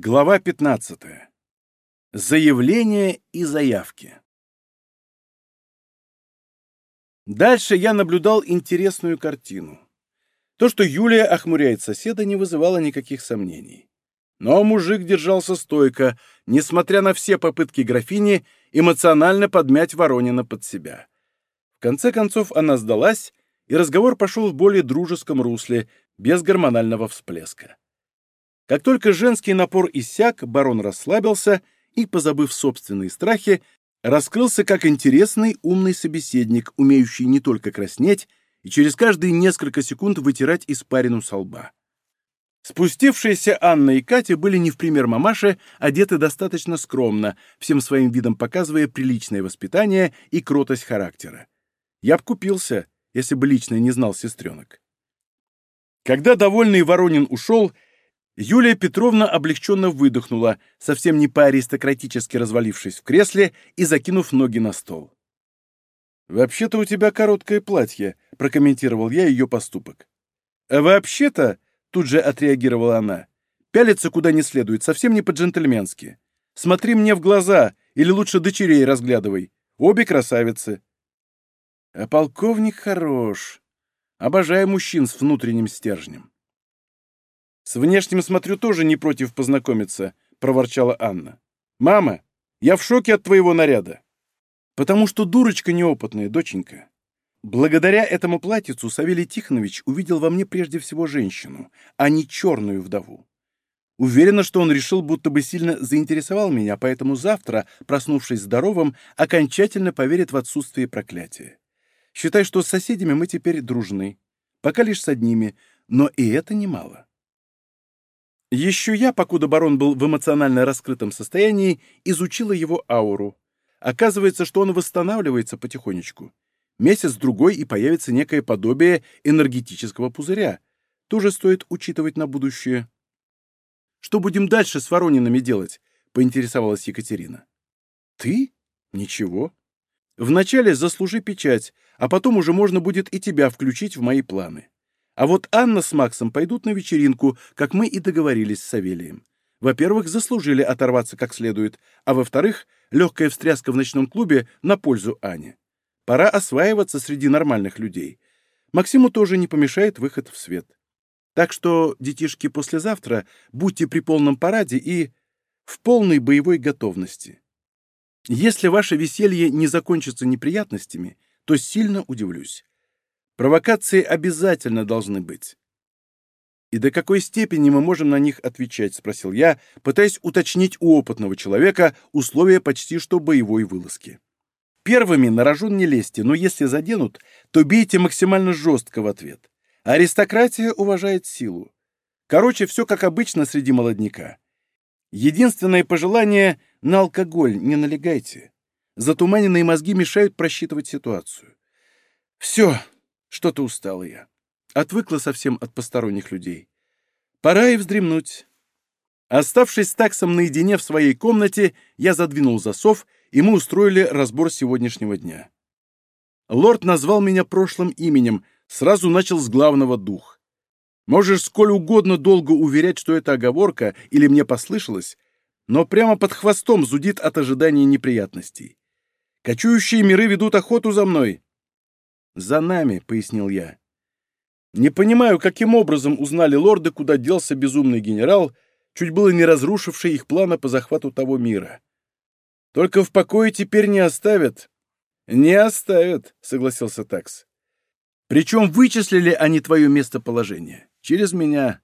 Глава 15. Заявления и заявки. Дальше я наблюдал интересную картину. То, что Юлия охмуряет соседа, не вызывало никаких сомнений. Но мужик держался стойко, несмотря на все попытки графини эмоционально подмять Воронина под себя. В конце концов она сдалась, и разговор пошел в более дружеском русле, без гормонального всплеска. Как только женский напор иссяк, барон расслабился и, позабыв собственные страхи, раскрылся как интересный умный собеседник, умеющий не только краснеть и через каждые несколько секунд вытирать испарину со лба. Спустившиеся Анна и Катя были не в пример мамаши, одеты достаточно скромно, всем своим видом показывая приличное воспитание и кротость характера. Я б купился, если бы лично не знал сестренок. Когда довольный Воронин ушел, Юлия Петровна облегченно выдохнула, совсем не по-аристократически развалившись в кресле и закинув ноги на стол. «Вообще-то у тебя короткое платье», — прокомментировал я ее поступок. «А вообще-то», — тут же отреагировала она, — «пялиться куда не следует, совсем не по-джентльменски. Смотри мне в глаза, или лучше дочерей разглядывай. Обе красавицы». «А полковник хорош. Обожаю мужчин с внутренним стержнем». «С внешним, смотрю, тоже не против познакомиться», — проворчала Анна. «Мама, я в шоке от твоего наряда». «Потому что дурочка неопытная, доченька. Благодаря этому платьицу Савелий Тихонович увидел во мне прежде всего женщину, а не черную вдову. Уверена, что он решил, будто бы сильно заинтересовал меня, поэтому завтра, проснувшись здоровым, окончательно поверит в отсутствие проклятия. Считай, что с соседями мы теперь дружны. Пока лишь с одними, но и это немало. Еще я, покуда барон был в эмоционально раскрытом состоянии, изучила его ауру. Оказывается, что он восстанавливается потихонечку. Месяц-другой, и появится некое подобие энергетического пузыря. Тоже стоит учитывать на будущее. «Что будем дальше с Воронинами делать?» — поинтересовалась Екатерина. «Ты? Ничего. Вначале заслужи печать, а потом уже можно будет и тебя включить в мои планы. А вот Анна с Максом пойдут на вечеринку, как мы и договорились с Савелием. Во-первых, заслужили оторваться как следует, а во-вторых, легкая встряска в ночном клубе на пользу Ане. Пора осваиваться среди нормальных людей. Максиму тоже не помешает выход в свет. Так что, детишки, послезавтра будьте при полном параде и в полной боевой готовности. Если ваше веселье не закончится неприятностями, то сильно удивлюсь. Провокации обязательно должны быть. «И до какой степени мы можем на них отвечать?» — спросил я, пытаясь уточнить у опытного человека условия почти что боевой вылазки. «Первыми на рожон не лезьте, но если заденут, то бейте максимально жестко в ответ. Аристократия уважает силу. Короче, все как обычно среди молодняка. Единственное пожелание — на алкоголь не налегайте. Затуманенные мозги мешают просчитывать ситуацию. Все, что-то устала я. Отвыкла совсем от посторонних людей. Пора и вздремнуть. Оставшись с таксом наедине в своей комнате, я задвинул засов, и мы устроили разбор сегодняшнего дня. Лорд назвал меня прошлым именем, сразу начал с главного дух. Можешь сколь угодно долго уверять, что это оговорка или мне послышалось, но прямо под хвостом зудит от ожидания неприятностей. Кочующие миры ведут охоту за мной. «За нами», — пояснил я. Не понимаю, каким образом узнали лорды, куда делся безумный генерал, чуть было не разрушивший их планы по захвату того мира. Только в покое теперь не оставят. Не оставят, согласился Такс. Причем вычислили они твое местоположение. Через меня.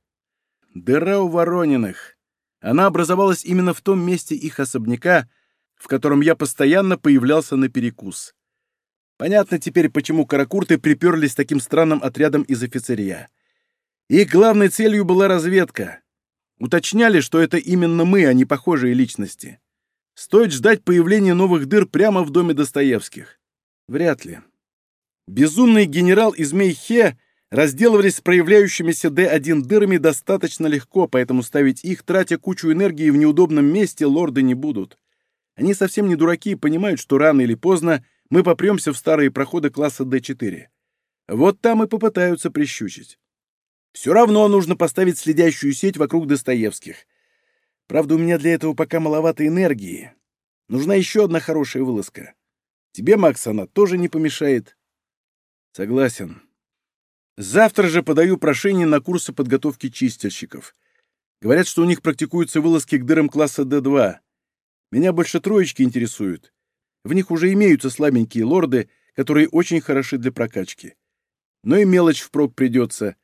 Дыра у Ворониных. Она образовалась именно в том месте их особняка, в котором я постоянно появлялся на перекус. Понятно теперь, почему каракурты приперлись таким странным отрядом из офицерия. Их главной целью была разведка. Уточняли, что это именно мы, а не похожие личности. Стоит ждать появления новых дыр прямо в доме Достоевских? Вряд ли. Безумный генерал из Мейхе разделывались с проявляющимися Д1 дырами достаточно легко, поэтому ставить их, тратя кучу энергии в неудобном месте, лорды не будут. Они совсем не дураки и понимают, что рано или поздно мы попремся в старые проходы класса D4. Вот там и попытаются прищучить. Все равно нужно поставить следящую сеть вокруг Достоевских. Правда, у меня для этого пока маловато энергии. Нужна еще одна хорошая вылазка. Тебе, Макс, она тоже не помешает. Согласен. Завтра же подаю прошение на курсы подготовки чистильщиков. Говорят, что у них практикуются вылазки к дырам класса D2. Меня больше троечки интересуют. В них уже имеются слабенькие лорды, которые очень хороши для прокачки. Но и мелочь впрок придется.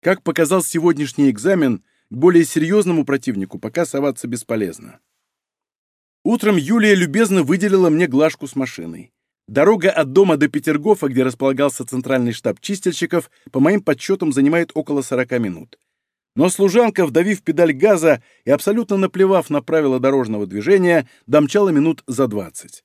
Как показал сегодняшний экзамен, более серьезному противнику пока соваться бесполезно. Утром Юлия любезно выделила мне глажку с машиной. Дорога от дома до Петергофа, где располагался центральный штаб чистильщиков, по моим подсчетам занимает около 40 минут. Но служанка, вдавив педаль газа и абсолютно наплевав на правила дорожного движения, домчала минут за 20.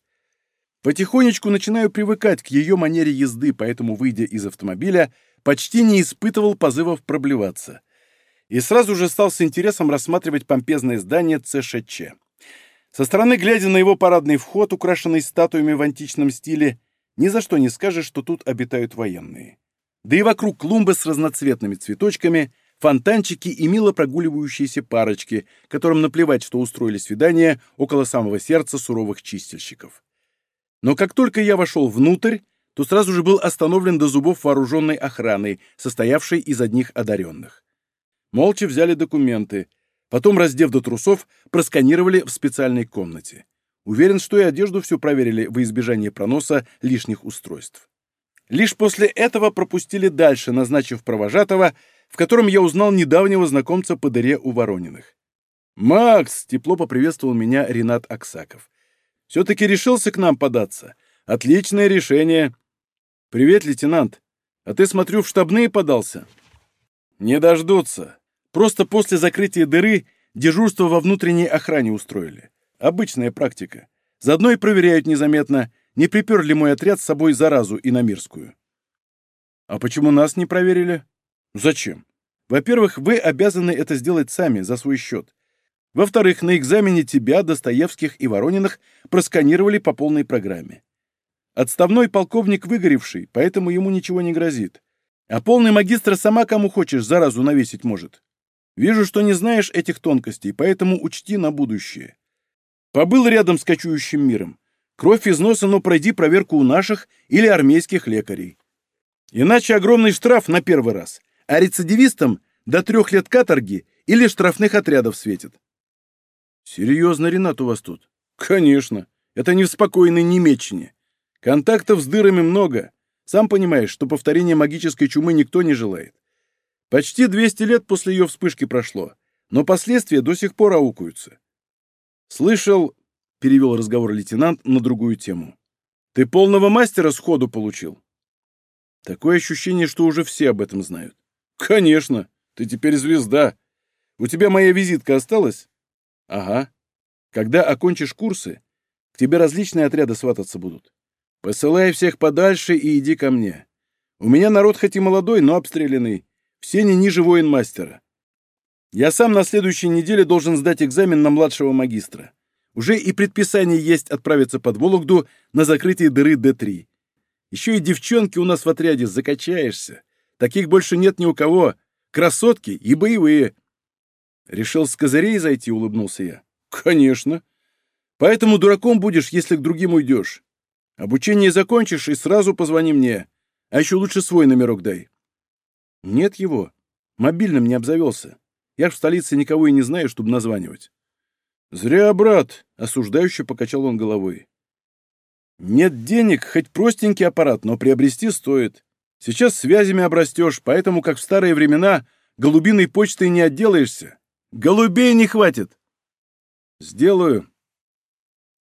Потихонечку начинаю привыкать к ее манере езды, поэтому, выйдя из автомобиля, почти не испытывал позывов проблеваться. И сразу же стал с интересом рассматривать помпезное здание ЦШЧ. Со стороны, глядя на его парадный вход, украшенный статуями в античном стиле, ни за что не скажешь, что тут обитают военные. Да и вокруг клумбы с разноцветными цветочками – фонтанчики и мило прогуливающиеся парочки, которым наплевать, что устроили свидание около самого сердца суровых чистильщиков. Но как только я вошел внутрь, то сразу же был остановлен до зубов вооруженной охраной, состоявшей из одних одаренных. Молча взяли документы, потом, раздев до трусов, просканировали в специальной комнате. Уверен, что и одежду всю проверили во избежание проноса лишних устройств. Лишь после этого пропустили дальше, назначив провожатого, в котором я узнал недавнего знакомца по дыре у Ворониных. «Макс!» — тепло поприветствовал меня Ренат Аксаков. «Все-таки решился к нам податься. Отличное решение!» «Привет, лейтенант. А ты, смотрю, в штабные подался?» «Не дождутся. Просто после закрытия дыры дежурство во внутренней охране устроили. Обычная практика. Заодно и проверяют незаметно, не припер ли мой отряд с собой заразу иномирскую». «А почему нас не проверили?» Зачем? Во-первых, вы обязаны это сделать сами, за свой счет. Во-вторых, на экзамене тебя, Достоевских и Ворониных просканировали по полной программе. Отставной полковник выгоревший, поэтому ему ничего не грозит. А полный магистр сама кому хочешь заразу навесить может. Вижу, что не знаешь этих тонкостей, поэтому учти на будущее. Побыл рядом с кочующим миром. Кровь из носа, но пройди проверку у наших или армейских лекарей. Иначе огромный штраф на первый раз — а рецидивистам до трех лет каторги или штрафных отрядов светит. Серьезно, Ренат, у вас тут? Конечно. Это не в спокойной Немеччине. Контактов с дырами много. Сам понимаешь, что повторения магической чумы никто не желает. Почти 200 лет после ее вспышки прошло, но последствия до сих пор аукаются. Слышал, перевел разговор лейтенант на другую тему. Ты полного мастера сходу получил. Такое ощущение, что уже все об этом знают. «Конечно! Ты теперь звезда! У тебя моя визитка осталась?» «Ага. Когда окончишь курсы, к тебе различные отряды свататься будут. Посылай всех подальше и иди ко мне. У меня народ хоть и молодой, но обстрелянный. Все не ниже воин-мастера. Я сам на следующей неделе должен сдать экзамен на младшего магистра. Уже и предписание есть отправиться под Вологду на закрытие дыры Д-3. Еще и девчонки у нас в отряде закачаешься. Таких больше нет ни у кого. Красотки и боевые. Решил с козырей зайти, улыбнулся я. Конечно. Поэтому дураком будешь, если к другим уйдешь. Обучение закончишь и сразу позвони мне. А еще лучше свой номерок дай. Нет его. Мобильным не обзавелся. Я ж в столице никого и не знаю, чтобы названивать. Зря, брат, осуждающе покачал он головой. Нет денег, хоть простенький аппарат, но приобрести стоит. Сейчас связями обрастешь, поэтому, как в старые времена, голубиной почтой не отделаешься. Голубей не хватит. Сделаю.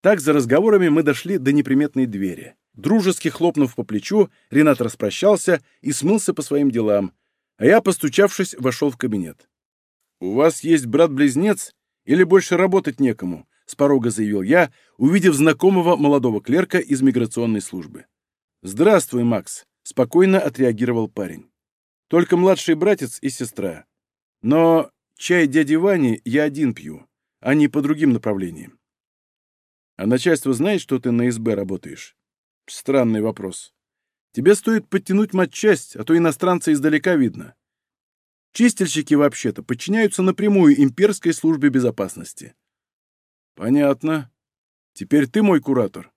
Так, за разговорами мы дошли до неприметной двери. Дружески хлопнув по плечу, Ренат распрощался и смылся по своим делам, а я, постучавшись, вошел в кабинет. «У вас есть брат-близнец или больше работать некому?» — с порога заявил я, увидев знакомого молодого клерка из миграционной службы. «Здравствуй, Макс спокойно отреагировал парень. Только младший братец и сестра. Но чай дяди Вани я один пью, а не по другим направлениям. А начальство знает, что ты на СБ работаешь? Странный вопрос. Тебе стоит подтянуть матчасть, а то иностранца издалека видно. Чистильщики вообще-то подчиняются напрямую имперской службе безопасности. Понятно. Теперь ты мой куратор?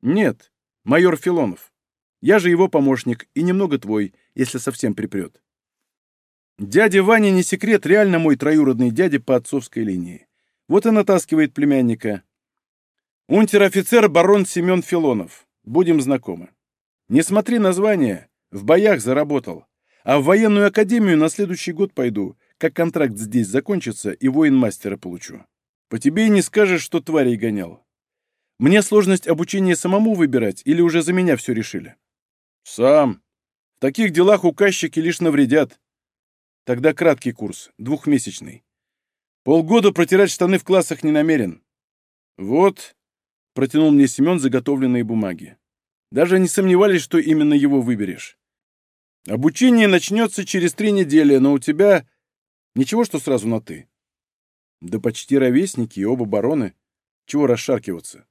Нет, майор Филонов. Я же его помощник и немного твой, если совсем припрет. Дядя Ваня не секрет, реально мой троюродный дядя по отцовской линии. Вот и натаскивает племянника. Унтер-офицер барон Семен Филонов. Будем знакомы. Не смотри название, в боях заработал. А в военную академию на следующий год пойду, как контракт здесь закончится, и воин-мастера получу. По тебе и не скажешь, что тварей гонял. Мне сложность обучения самому выбирать или уже за меня все решили? Сам. В таких делах указчики лишь навредят. Тогда краткий курс, двухмесячный. Полгода протирать штаны в классах не намерен. Вот, протянул мне Семен заготовленные бумаги. Даже не сомневались, что именно его выберешь. Обучение начнется через три недели, но у тебя... Ничего, что сразу на «ты». Да почти ровесники и оба бароны. Чего расшаркиваться?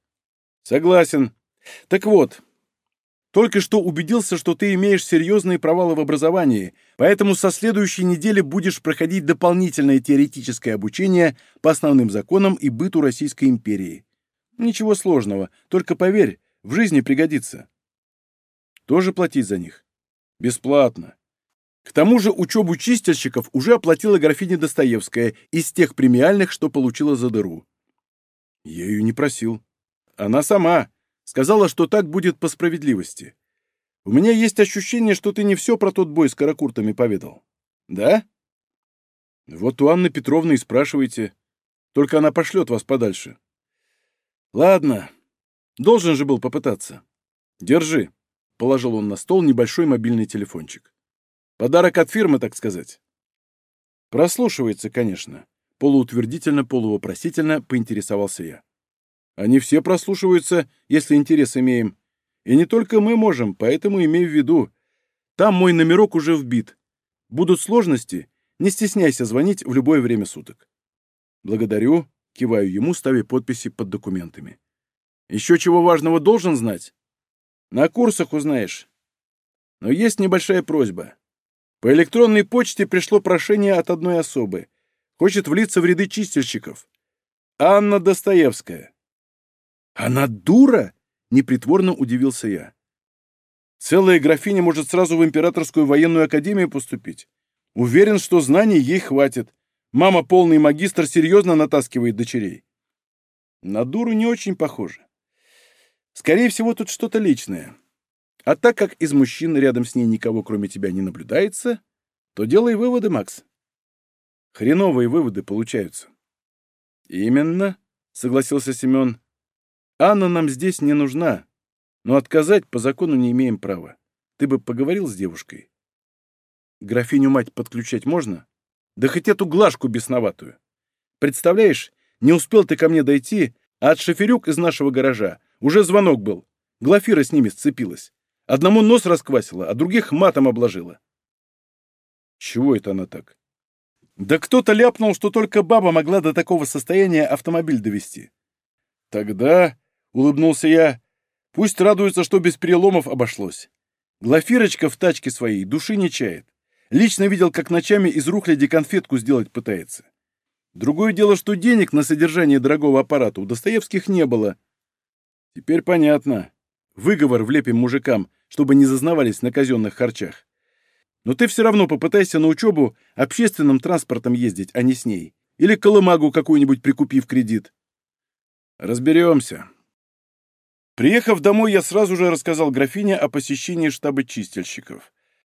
Согласен. Так вот, только что убедился, что ты имеешь серьезные провалы в образовании, поэтому со следующей недели будешь проходить дополнительное теоретическое обучение по основным законам и быту Российской империи. Ничего сложного, только поверь, в жизни пригодится. Тоже платить за них? Бесплатно. К тому же учебу чистильщиков уже оплатила графиня Достоевская из тех премиальных, что получила за дыру. Я ее не просил. Она сама. Сказала, что так будет по справедливости. У меня есть ощущение, что ты не все про тот бой с каракуртами поведал. Да? Вот у Анны Петровны и спрашивайте. Только она пошлет вас подальше. Ладно. Должен же был попытаться. Держи. Положил он на стол небольшой мобильный телефончик. Подарок от фирмы, так сказать. Прослушивается, конечно. Полуутвердительно, полувопросительно поинтересовался я. Они все прослушиваются, если интерес имеем. И не только мы можем, поэтому имей в виду. Там мой номерок уже вбит. Будут сложности, не стесняйся звонить в любое время суток. Благодарю, киваю ему, ставя подписи под документами. Еще чего важного должен знать? На курсах узнаешь. Но есть небольшая просьба. По электронной почте пришло прошение от одной особы. Хочет влиться в ряды чистильщиков. Анна Достоевская. «Она дура?» — непритворно удивился я. «Целая графиня может сразу в Императорскую военную академию поступить. Уверен, что знаний ей хватит. Мама, полный магистр, серьезно натаскивает дочерей». На дуру не очень похоже. Скорее всего, тут что-то личное. А так как из мужчин рядом с ней никого, кроме тебя, не наблюдается, то делай выводы, Макс. Хреновые выводы получаются. Именно, согласился Семен. Анна нам здесь не нужна, но отказать по закону не имеем права. Ты бы поговорил с девушкой? Графиню мать подключать можно? Да хоть эту глажку бесноватую. Представляешь, не успел ты ко мне дойти, а от шоферюк из нашего гаража уже звонок был. Глафира с ними сцепилась. Одному нос расквасила, а других матом обложила. Чего это она так? Да кто-то ляпнул, что только баба могла до такого состояния автомобиль довести. Тогда — улыбнулся я. «Пусть радуется, что без переломов обошлось. Глафирочка в тачке своей души не чает. Лично видел, как ночами из рухляди конфетку сделать пытается. Другое дело, что денег на содержание дорогого аппарата у Достоевских не было. Теперь понятно. Выговор влепим мужикам, чтобы не зазнавались на казенных харчах. Но ты все равно попытайся на учебу общественным транспортом ездить, а не с ней. Или колымагу какую-нибудь прикупив кредит. Разберемся. Приехав домой, я сразу же рассказал графине о посещении штаба чистильщиков.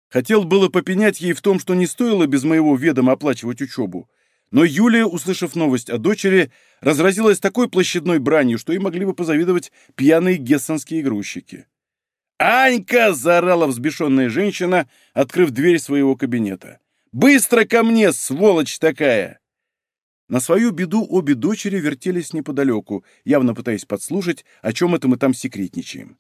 Хотел было попенять ей в том, что не стоило без моего ведома оплачивать учебу, но Юлия, услышав новость о дочери, разразилась такой площадной бранью, что и могли бы позавидовать пьяные гессенские грузчики. «Анька!» — заорала взбешенная женщина, открыв дверь своего кабинета. «Быстро ко мне, сволочь такая!» На свою беду обе дочери вертелись неподалеку, явно пытаясь подслушать, о чем это мы там секретничаем.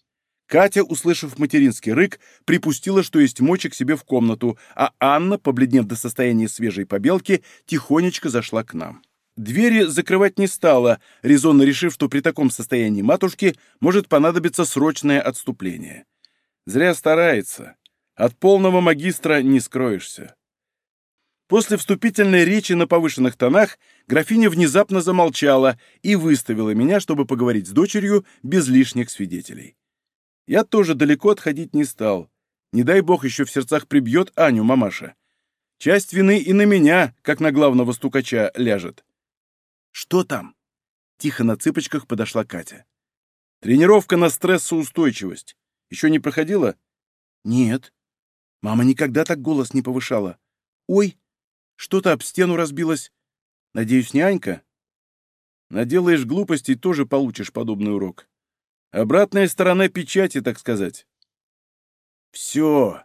Катя, услышав материнский рык, припустила, что есть мочи к себе в комнату, а Анна, побледнев до состояния свежей побелки, тихонечко зашла к нам. Двери закрывать не стала, резонно решив, что при таком состоянии матушки может понадобиться срочное отступление. Зря старается. От полного магистра не скроешься. После вступительной речи на повышенных тонах графиня внезапно замолчала и выставила меня, чтобы поговорить с дочерью без лишних свидетелей. Я тоже далеко отходить не стал. Не дай бог еще в сердцах прибьет Аню мамаша. Часть вины и на меня, как на главного стукача, ляжет. «Что там?» Тихо на цыпочках подошла Катя. «Тренировка на стрессоустойчивость. Еще не проходила?» «Нет. Мама никогда так голос не повышала. Ой, что-то об стену разбилось. Надеюсь, не Анька? Наделаешь глупостей, тоже получишь подобный урок. Обратная сторона печати, так сказать. Все,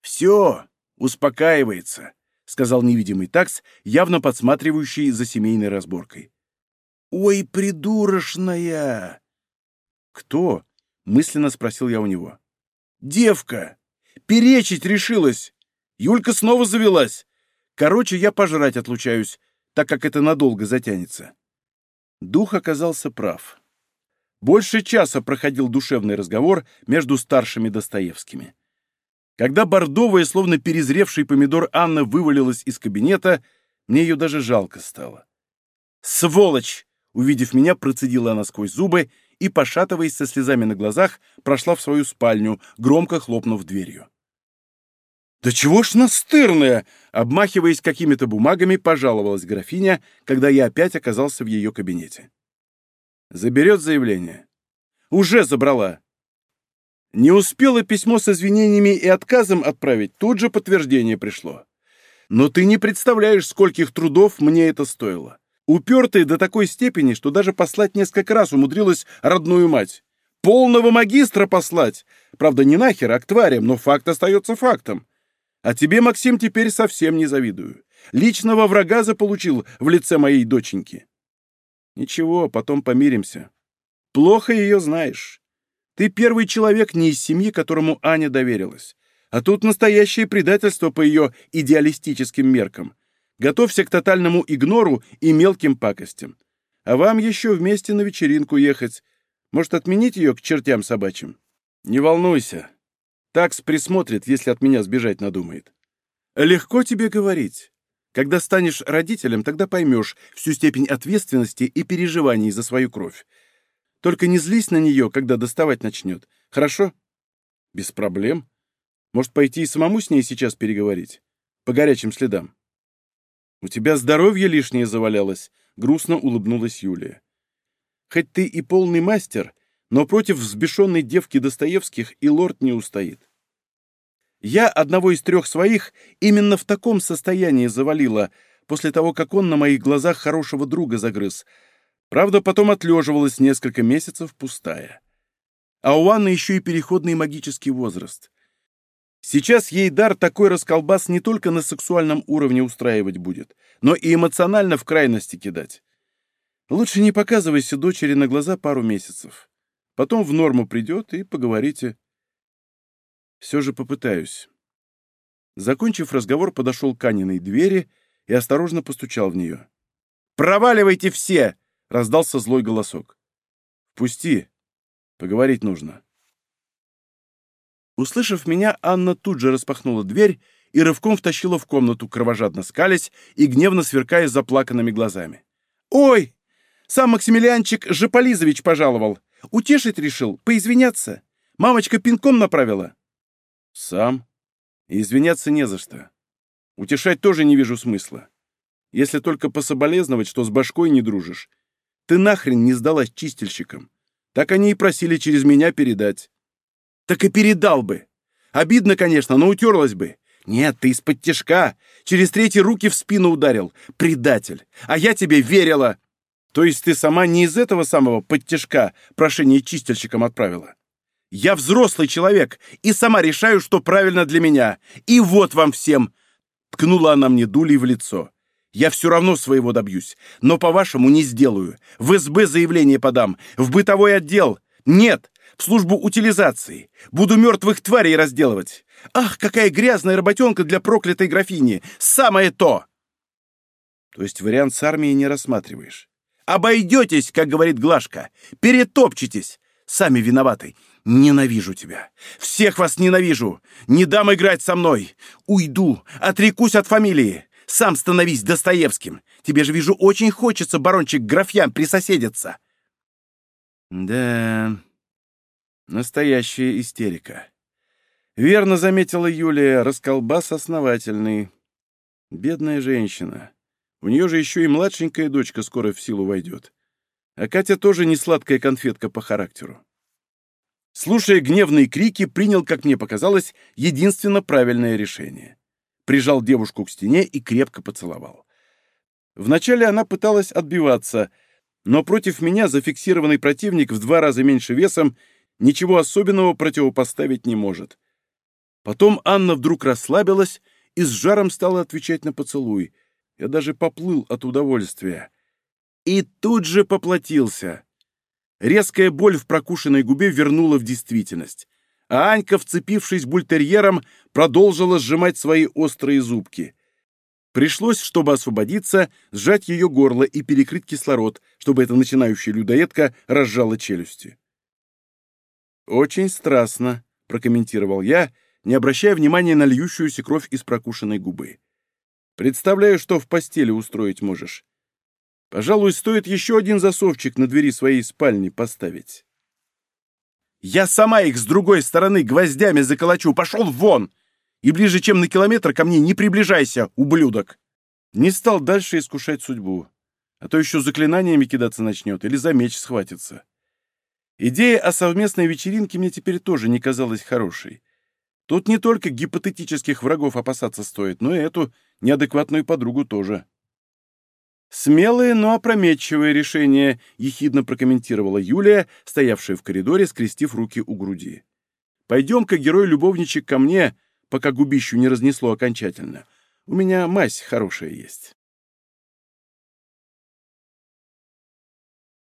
все, успокаивается, сказал невидимый такс, явно подсматривающий за семейной разборкой. Ой, придурочная! Кто? мысленно спросил я у него. Девка! Перечить решилась! Юлька снова завелась. Короче, я пожрать отлучаюсь, так как это надолго затянется. Дух оказался прав. Больше часа проходил душевный разговор между старшими Достоевскими. Когда бордовая, словно перезревший помидор Анна вывалилась из кабинета, мне ее даже жалко стало. «Сволочь!» — увидев меня, процедила она сквозь зубы и, пошатываясь со слезами на глазах, прошла в свою спальню, громко хлопнув дверью. «Да чего ж настырная!» — обмахиваясь какими-то бумагами, пожаловалась графиня, когда я опять оказался в ее кабинете. «Заберет заявление?» «Уже забрала!» Не успела письмо с извинениями и отказом отправить, тут же подтверждение пришло. Но ты не представляешь, скольких трудов мне это стоило. Упертая до такой степени, что даже послать несколько раз умудрилась родную мать. Полного магистра послать! Правда, не нахер, а к тварям, но факт остается фактом. А тебе, Максим, теперь совсем не завидую. Личного врага заполучил в лице моей доченьки. Ничего, потом помиримся. Плохо ее знаешь. Ты первый человек не из семьи, которому Аня доверилась. А тут настоящее предательство по ее идеалистическим меркам. Готовься к тотальному игнору и мелким пакостям. А вам еще вместе на вечеринку ехать. Может, отменить ее к чертям собачьим? Не волнуйся. Такс присмотрит, если от меня сбежать надумает. Легко тебе говорить. Когда станешь родителем, тогда поймешь всю степень ответственности и переживаний за свою кровь. Только не злись на нее, когда доставать начнет. Хорошо? Без проблем. Может, пойти и самому с ней сейчас переговорить? По горячим следам. У тебя здоровье лишнее завалялось, грустно улыбнулась Юлия. Хоть ты и полный мастер, но против взбешенной девки Достоевских и лорд не устоит. Я одного из трех своих именно в таком состоянии завалила, после того, как он на моих глазах хорошего друга загрыз. Правда, потом отлеживалась несколько месяцев пустая. А у Анны еще и переходный магический возраст. Сейчас ей дар такой расколбас не только на сексуальном уровне устраивать будет, но и эмоционально в крайности кидать. Лучше не показывайся дочери на глаза пару месяцев. Потом в норму придет и поговорите. Все же попытаюсь. Закончив разговор, подошел к Аниной двери и осторожно постучал в нее. «Проваливайте все!» — раздался злой голосок. «Пусти. Поговорить нужно». Услышав меня, Анна тут же распахнула дверь и рывком втащила в комнату, кровожадно скалясь и гневно сверкая заплаканными глазами. «Ой! Сам Максимилианчик Жополизович пожаловал. Утешить решил, поизвиняться. Мамочка пинком направила». «Сам? Извиняться не за что. Утешать тоже не вижу смысла. Если только пособолезновать, что с башкой не дружишь. Ты нахрен не сдалась чистильщикам. Так они и просили через меня передать». «Так и передал бы. Обидно, конечно, но утерлась бы. Нет, ты из-под тяжка. Через третьи руки в спину ударил. Предатель. А я тебе верила. То есть ты сама не из этого самого подтяжка прошение чистильщикам отправила? Я взрослый человек и сама решаю, что правильно для меня. И вот вам всем!» Ткнула она мне дулей в лицо. «Я все равно своего добьюсь, но по-вашему не сделаю. В СБ заявление подам, в бытовой отдел. Нет, в службу утилизации. Буду мертвых тварей разделывать. Ах, какая грязная работенка для проклятой графини! Самое то!» То есть вариант с армией не рассматриваешь? Обойдетесь, как говорит Глашка. Перетопчетесь. Сами виноваты. Ненавижу тебя. Всех вас ненавижу. Не дам играть со мной. Уйду. Отрекусь от фамилии. Сам становись Достоевским. Тебе же, вижу, очень хочется, барончик, графьям присоседиться. Да, настоящая истерика. Верно заметила Юлия, расколбас основательный. Бедная женщина. У нее же еще и младшенькая дочка скоро в силу войдет. А Катя тоже не сладкая конфетка по характеру. Слушая гневные крики, принял, как мне показалось, единственно правильное решение. Прижал девушку к стене и крепко поцеловал. Вначале она пыталась отбиваться, но против меня зафиксированный противник в два раза меньше весом ничего особенного противопоставить не может. Потом Анна вдруг расслабилась и с жаром стала отвечать на поцелуй. Я даже поплыл от удовольствия. И тут же поплатился. Резкая боль в прокушенной губе вернула в действительность. А Анька, вцепившись бультерьером, продолжила сжимать свои острые зубки. Пришлось, чтобы освободиться, сжать ее горло и перекрыть кислород, чтобы эта начинающая людоедка разжала челюсти. «Очень страстно», — прокомментировал я, не обращая внимания на льющуюся кровь из прокушенной губы. «Представляю, что в постели устроить можешь. Пожалуй, стоит еще один засовчик на двери своей спальни поставить». «Я сама их с другой стороны гвоздями заколочу! Пошел вон! И ближе, чем на километр, ко мне не приближайся, ублюдок!» Не стал дальше искушать судьбу, а то еще заклинаниями кидаться начнет или за меч схватится. Идея о совместной вечеринке мне теперь тоже не казалась хорошей. Тут не только гипотетических врагов опасаться стоит, но и эту неадекватную подругу тоже. «Смелое, но опрометчивое решение», — ехидно прокомментировала Юлия, стоявшая в коридоре, скрестив руки у груди. «Пойдем-ка, герой-любовничек, ко мне, пока губищу не разнесло окончательно. У меня мазь хорошая есть».